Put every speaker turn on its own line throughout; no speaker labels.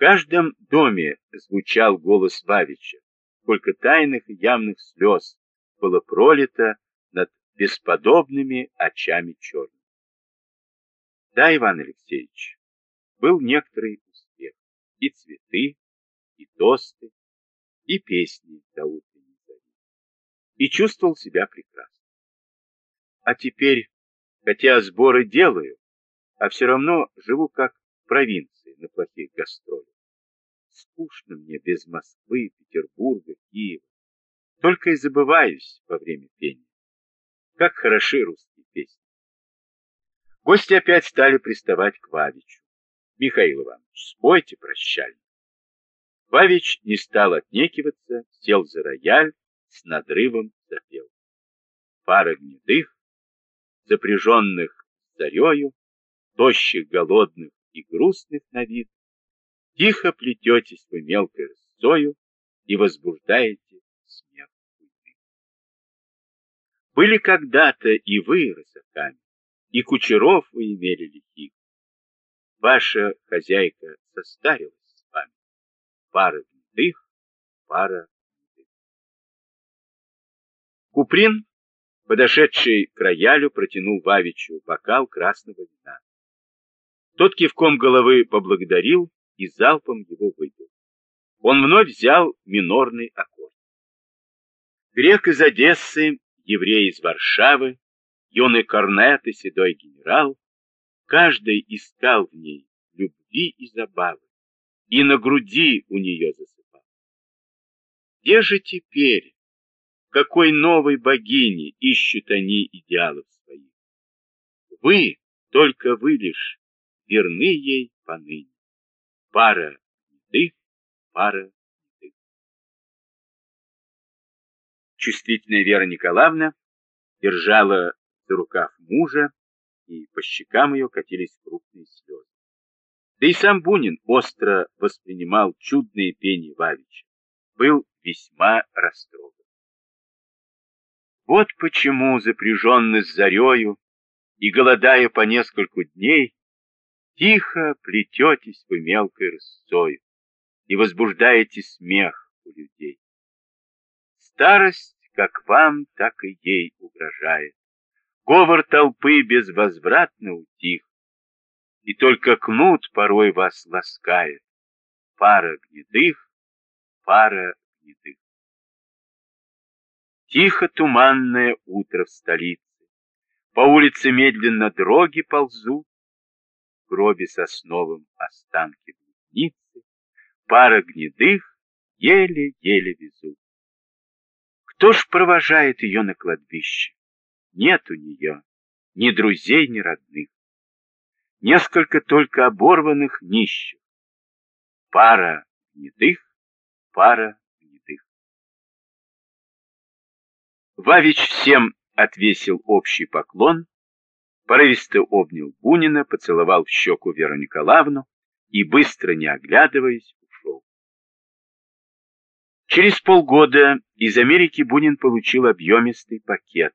каждом доме звучал голос Бавича, сколько тайных и явных слез было пролито над бесподобными очами черными. Да, Иван Алексеевич, был некоторый успех. И цветы, и тосты, и песни до утренней зари. И чувствовал себя прекрасно. А теперь, хотя сборы делаю, а все равно живу как в провинции на плохих гастролях. Скучно мне без Москвы, Петербурга, Киева. Только и забываюсь во время пения. Как хороши русские песни. Гости опять стали приставать к Вавичу. Михаил Иванович, спойте прощальник. Вавич не стал отнекиваться, сел за рояль, с надрывом запел. Пара гнедых, запряженных зарею, тощих, голодных и грустных на вид, Тихо плететесь вы мелкой рысцою и возбуждаете смех уйны. Были когда-то и вы рысаками, и кучеров вы имели лихих. Ваша хозяйка состарилась с вами. Пара гнедых, пара гнедых. Куприн, подошедший к роялю, протянул Вавичу бокал красного вина. Тот кивком головы поблагодарил и залпом его выпил. Он вновь взял минорный аккорд. Грек из Одессы, еврей из Варшавы, юный корнет и седой генерал, каждый искал в ней любви и забавы, и на груди у нее засыпал. Где же теперь, какой новой богини ищут они идеалов своих? Вы, только вы лишь, верны ей поныне пара еды, пара еды. Чувствительная Вера Николаевна держала за рукав мужа, и по щекам ее катились крупные слезы. Да и сам Бунин остро воспринимал чудные пения Вавича, был весьма растроган. Вот почему, запряженный с зарею и голодая по нескольку дней, Тихо плететесь вы мелкой рысцой и возбуждаете смех у людей. Старость как вам, так и ей угрожает. Говор толпы безвозвратно утих, и только кнут порой вас ласкает. Пара гнедых, пара гнедых. Тихо туманное утро в столице, по улице медленно дроги ползут, гробе сосновом останки блудницы, пара гнедых еле-еле везут. Кто ж провожает ее на кладбище? Нет у нее ни друзей, ни родных. Несколько только оборванных нищих. Пара гнедых, пара гнедых. Вавич всем отвесил общий поклон, порывисто обнял Бунина, поцеловал в щеку Веру Николаевну и, быстро не оглядываясь, ушел. Через полгода из Америки Бунин получил объемистый пакет.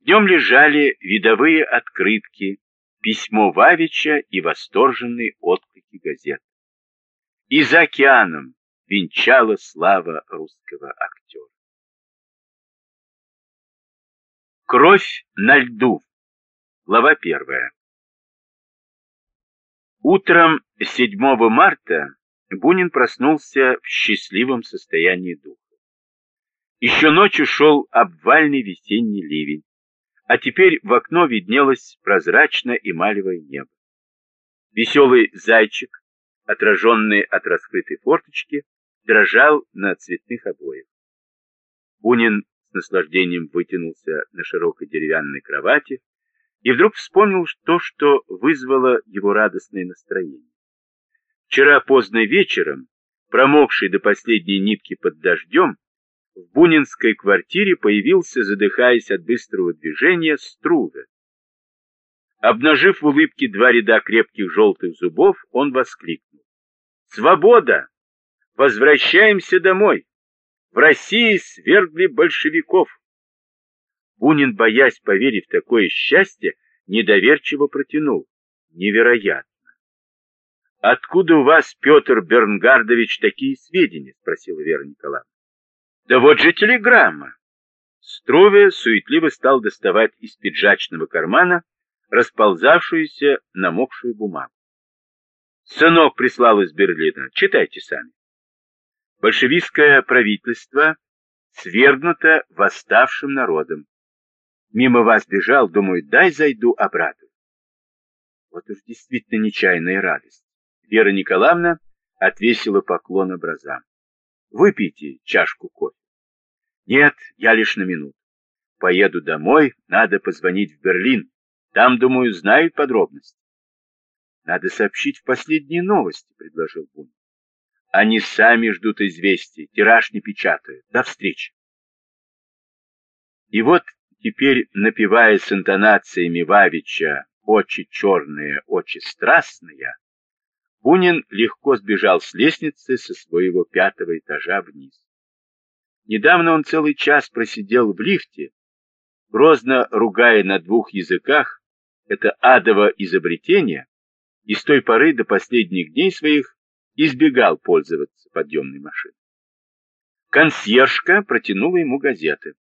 В нем лежали видовые открытки, письмо Вавича и восторженные отклики газет. И за океаном венчала слава русского актера. Кровь на льду. Глава первая. Утром 7 марта Бунин проснулся в счастливом состоянии духа. Еще ночью шел обвальный весенний ливень, а теперь в окно виднелось прозрачно эмалевое небо. Веселый зайчик, отраженный от раскрытой форточки, дрожал на цветных обоях. Бунин с наслаждением вытянулся на широкой деревянной кровати, и вдруг вспомнил то, что вызвало его радостное настроение. Вчера поздно вечером, промокший до последней нитки под дождем, в бунинской квартире появился, задыхаясь от быстрого движения, Струве. Обнажив в улыбке два ряда крепких желтых зубов, он воскликнул. «Свобода! Возвращаемся домой! В России свергли большевиков!» Бунин, боясь поверить в такое счастье, недоверчиво протянул. Невероятно. Откуда у вас, Петр Бернгардович, такие сведения? Спросила Вера Николаевна. Да вот же телеграмма. Струве суетливо стал доставать из пиджачного кармана расползавшуюся намокшую бумагу. Сынок прислал из Берлина. Читайте сами. Большевистское правительство свергнуто восставшим народом. Мимо вас бежал, думаю, дай зайду обратно. Вот уж действительно нечаянная радость. Вера Николаевна отвесила поклон образам. Выпейте чашку кофе. Нет, я лишь на минуту. Поеду домой, надо позвонить в Берлин. Там, думаю, знают подробности. Надо сообщить в последние новости, предложил Бунин. Они сами ждут известий, тираж не печатают. До встречи. И вот теперь, напевая с интонациями Вавича «Очи черные, очи страстные», Бунин легко сбежал с лестницы со своего пятого этажа вниз. Недавно он целый час просидел в лифте, грозно ругая на двух языках это адово изобретение, и с той поры до последних дней своих избегал пользоваться подъемной машиной. Консьержка протянула ему газеты.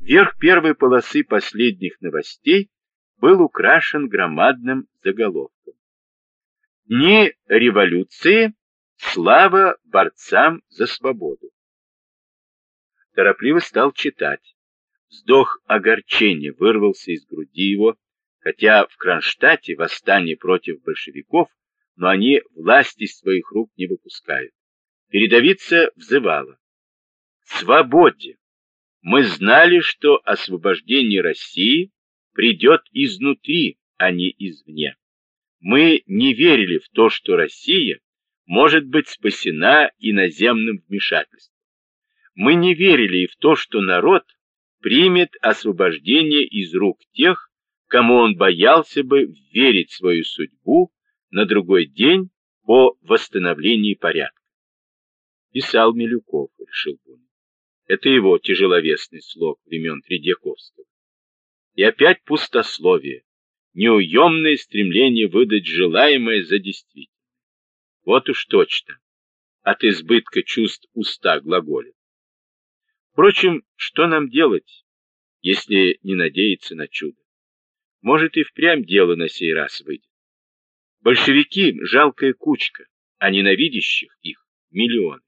Верх первой полосы последних новостей был украшен громадным заголовком. Дни революции, слава борцам за свободу. Торопливо стал читать. Вздох огорчения вырвался из груди его, хотя в Кронштадте восстание против большевиков но они власти из своих рук не выпускают. Передовица взывала. Свободе! Мы знали, что освобождение России придет изнутри, а не извне. Мы не верили в то, что Россия может быть спасена иноземным вмешательством. Мы не верили и в то, что народ примет освобождение из рук тех, кому он боялся бы верить свою судьбу на другой день по восстановлении порядка. Писал Милюков, решил. Это его тяжеловесный слог времен Тредьяковского. И опять пустословие, неуемное стремление выдать желаемое за действительное. Вот уж точно, от избытка чувств уста глаголит. Впрочем, что нам делать, если не надеяться на чудо? Может и впрямь дело на сей раз выйдет. Большевики — жалкая кучка, а ненавидящих их — миллион.